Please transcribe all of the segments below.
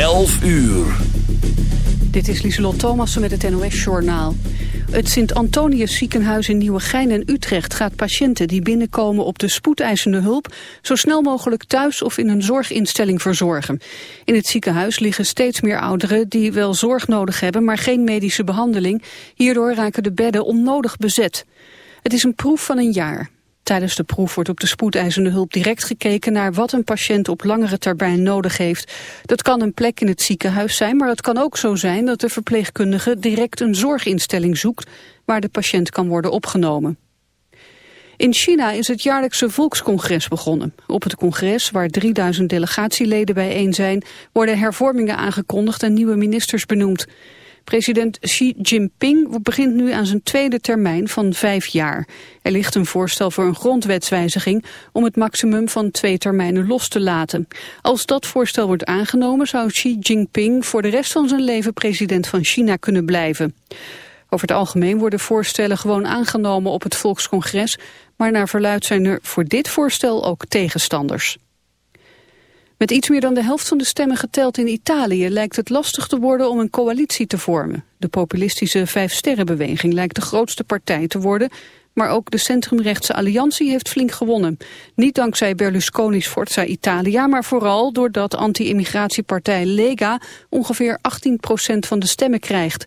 11 uur. Dit is Lieselot Thomassen met het NOS-journaal. Het Sint-Antonius ziekenhuis in Nieuwegein en Utrecht gaat patiënten die binnenkomen op de spoedeisende hulp zo snel mogelijk thuis of in een zorginstelling verzorgen. In het ziekenhuis liggen steeds meer ouderen die wel zorg nodig hebben, maar geen medische behandeling. Hierdoor raken de bedden onnodig bezet. Het is een proef van een jaar. Tijdens de proef wordt op de spoedeisende hulp direct gekeken naar wat een patiënt op langere termijn nodig heeft. Dat kan een plek in het ziekenhuis zijn, maar het kan ook zo zijn dat de verpleegkundige direct een zorginstelling zoekt waar de patiënt kan worden opgenomen. In China is het jaarlijkse volkscongres begonnen. Op het congres, waar 3000 delegatieleden bijeen zijn, worden hervormingen aangekondigd en nieuwe ministers benoemd. President Xi Jinping begint nu aan zijn tweede termijn van vijf jaar. Er ligt een voorstel voor een grondwetswijziging om het maximum van twee termijnen los te laten. Als dat voorstel wordt aangenomen zou Xi Jinping voor de rest van zijn leven president van China kunnen blijven. Over het algemeen worden voorstellen gewoon aangenomen op het volkscongres, maar naar verluid zijn er voor dit voorstel ook tegenstanders. Met iets meer dan de helft van de stemmen geteld in Italië lijkt het lastig te worden om een coalitie te vormen. De populistische Vijfsterrenbeweging lijkt de grootste partij te worden, maar ook de centrumrechtse alliantie heeft flink gewonnen. Niet dankzij Berlusconi's Forza Italia, maar vooral doordat anti-immigratiepartij Lega ongeveer 18% van de stemmen krijgt.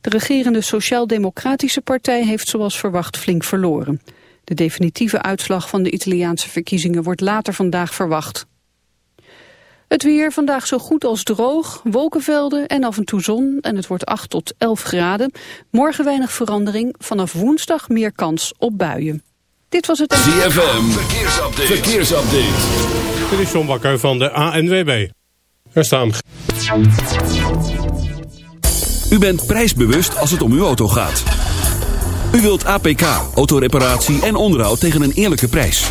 De regerende Sociaal-Democratische Partij heeft zoals verwacht flink verloren. De definitieve uitslag van de Italiaanse verkiezingen wordt later vandaag verwacht. Het weer vandaag zo goed als droog, wolkenvelden en af en toe zon en het wordt 8 tot 11 graden. Morgen weinig verandering, vanaf woensdag meer kans op buien. Dit was het... ZFM, verkeersupdate. verkeersupdate. Dit is John Bakker van de ANWB. Er staan... U bent prijsbewust als het om uw auto gaat. U wilt APK, autoreparatie en onderhoud tegen een eerlijke prijs.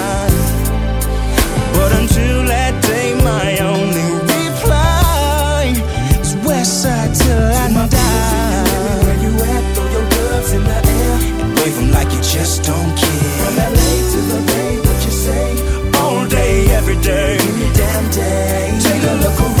Until that day, my only reply is Westside till I die. Where you at? Throw your gloves in the air and wave 'em like you just don't care. From LA to the Bay, what you say? All day, every day, every damn day. Take a look around.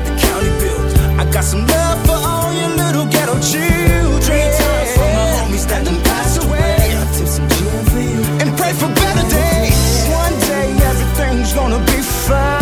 The county build. I got some love for all your little ghetto children. Three times for my homies that done passed away. I tip some gin for you and pray for better days. One day everything's gonna be fine.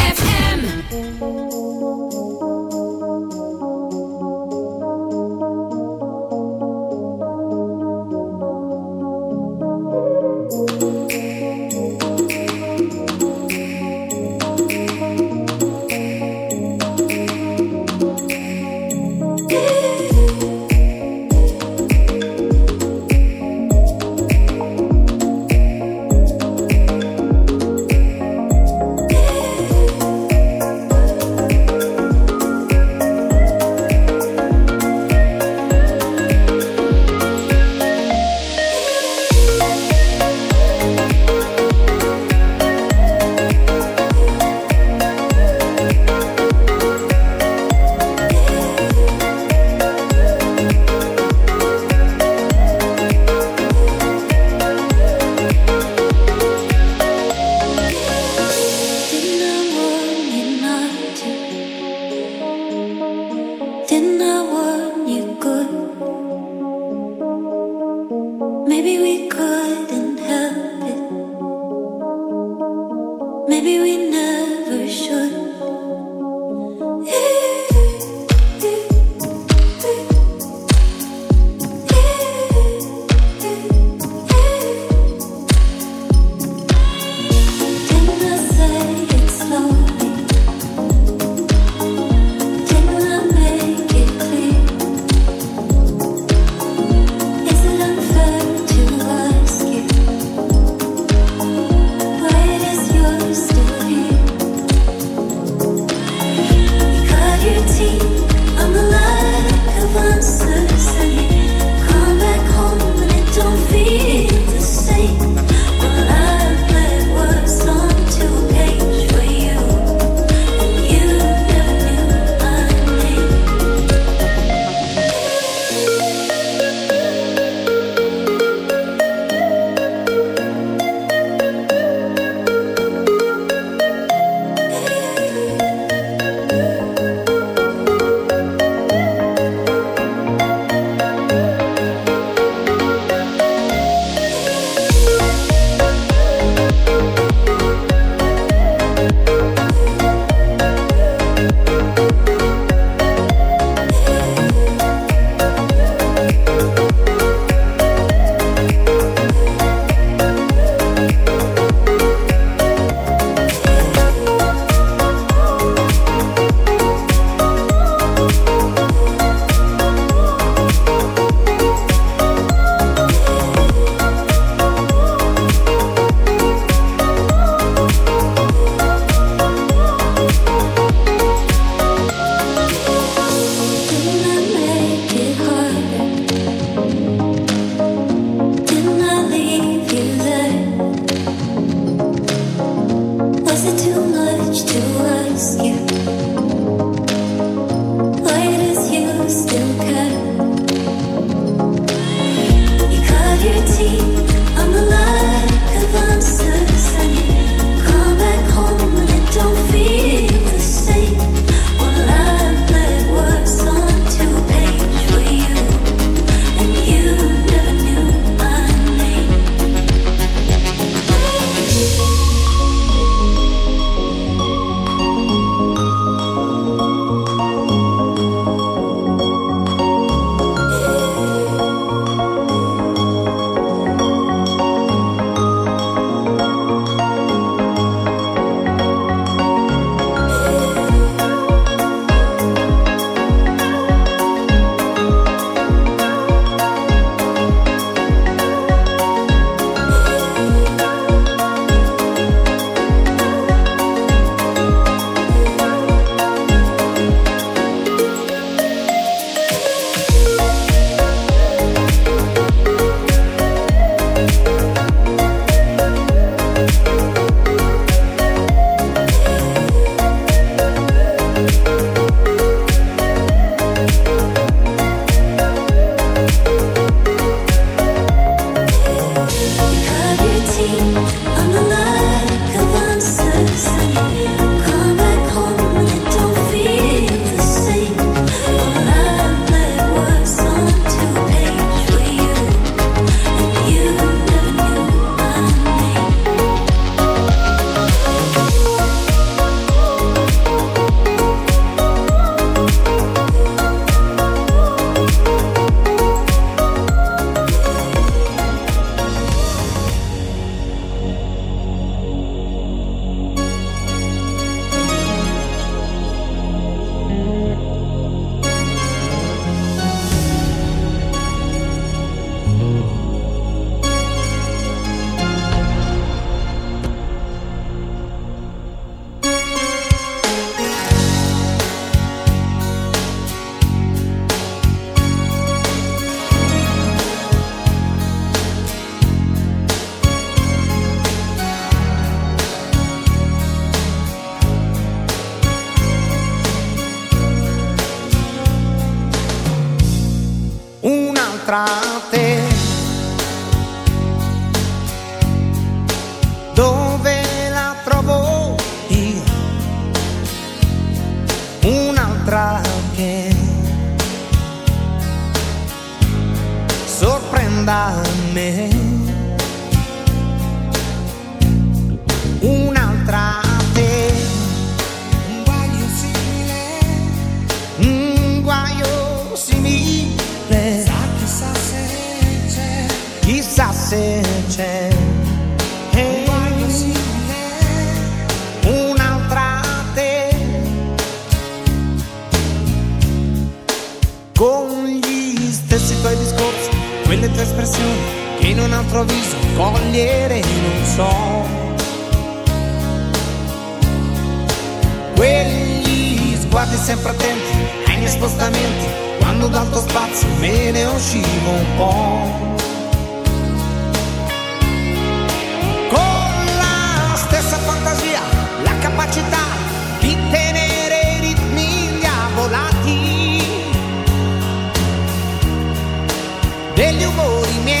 mil movimentos.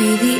Be the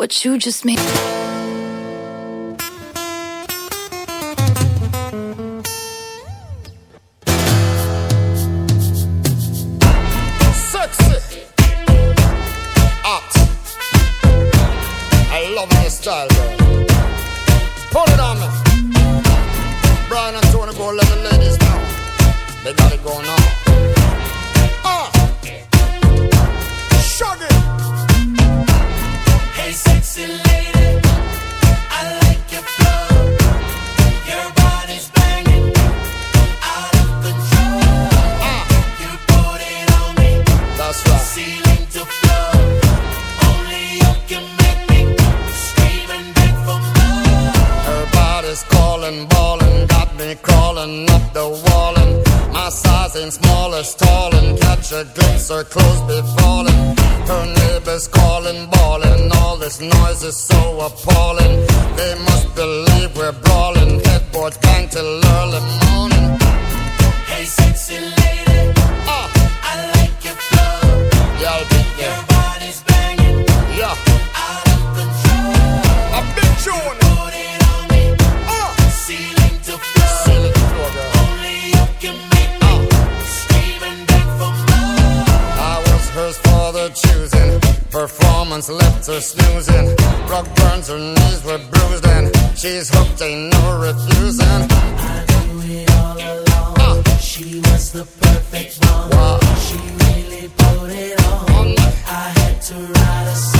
What you just made. Early morning. Hey, sexy lady, uh. I like your flow. Your body's banging, Yeah, out of control. tune. Put it on me, uh. ceiling to floor. Ceiling to floor, girl. Only you can make me uh. scream and beg for more. I was hers for the choosing. Performance left her snoozing. Rock burns, her knees were bruised, and she's hooked, ain't no refusing. I knew it all along. Uh. She was the perfect one. She really put it on. I had to write a song.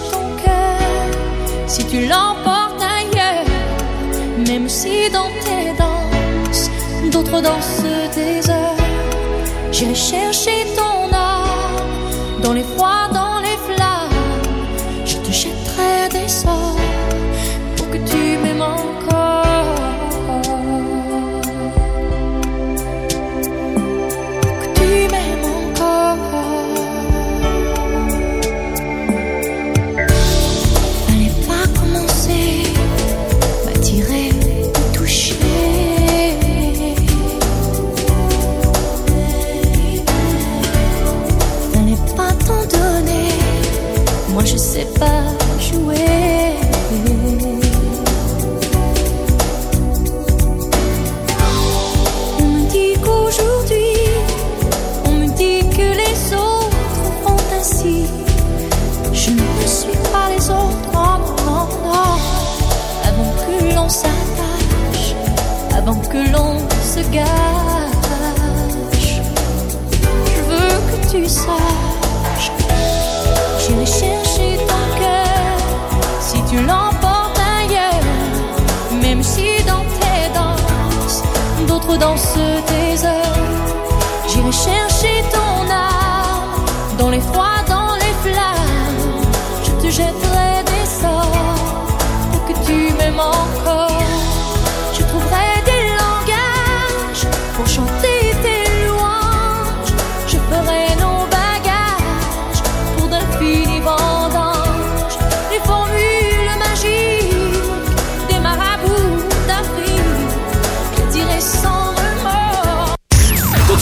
tu l'emportes ailleurs, même si dans tes danses, d'autres dansent des heures. J'irai chercher ton âme dans les froids, dans les flammes. Je te jetterai des sorts Je veux que tu saches, j'irai chercher ton cœur si tu l'emportes ailleurs, même si dans tes danses, d'autres dansent tes heures. J'irai chercher ton âme dans les froids, dans les flammes. Je te jetterai